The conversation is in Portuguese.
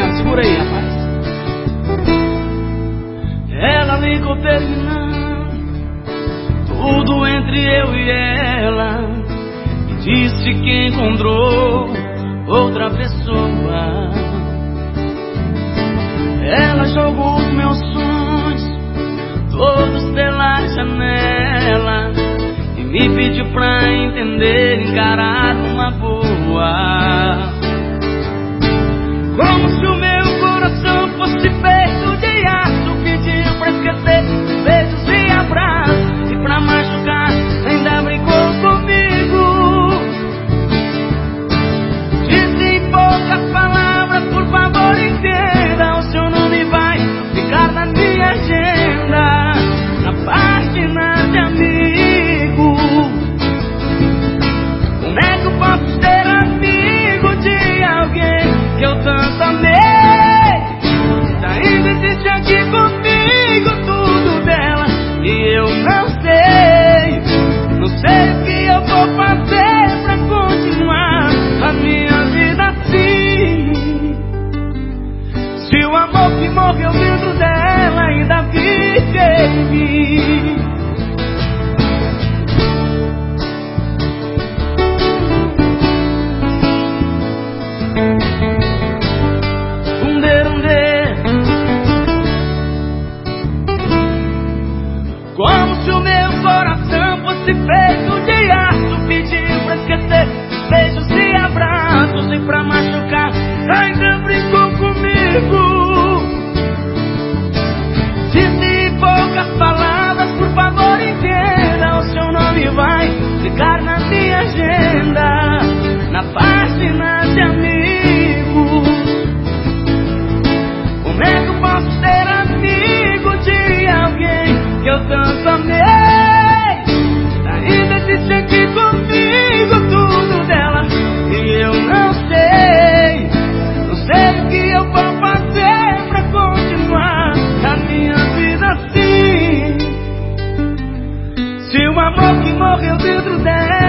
Segura aí, rapaz. Ela ligou terminando tudo entre eu e ela. E disse que encontrou outra pessoa. Ela jogou os meus sonhos todos pela janela. E me pediu pra entender, encarar uma boa. Morreu dentro dela ainda vive em mim. na página de amigos. Como é que eu posso ser amigo de alguém que eu tanto amei? Ainda disse aqui comigo tudo dela e eu não sei. Não sei o que eu vou fazer pra continuar a minha vida assim. Se o amor que morreu dentro dela.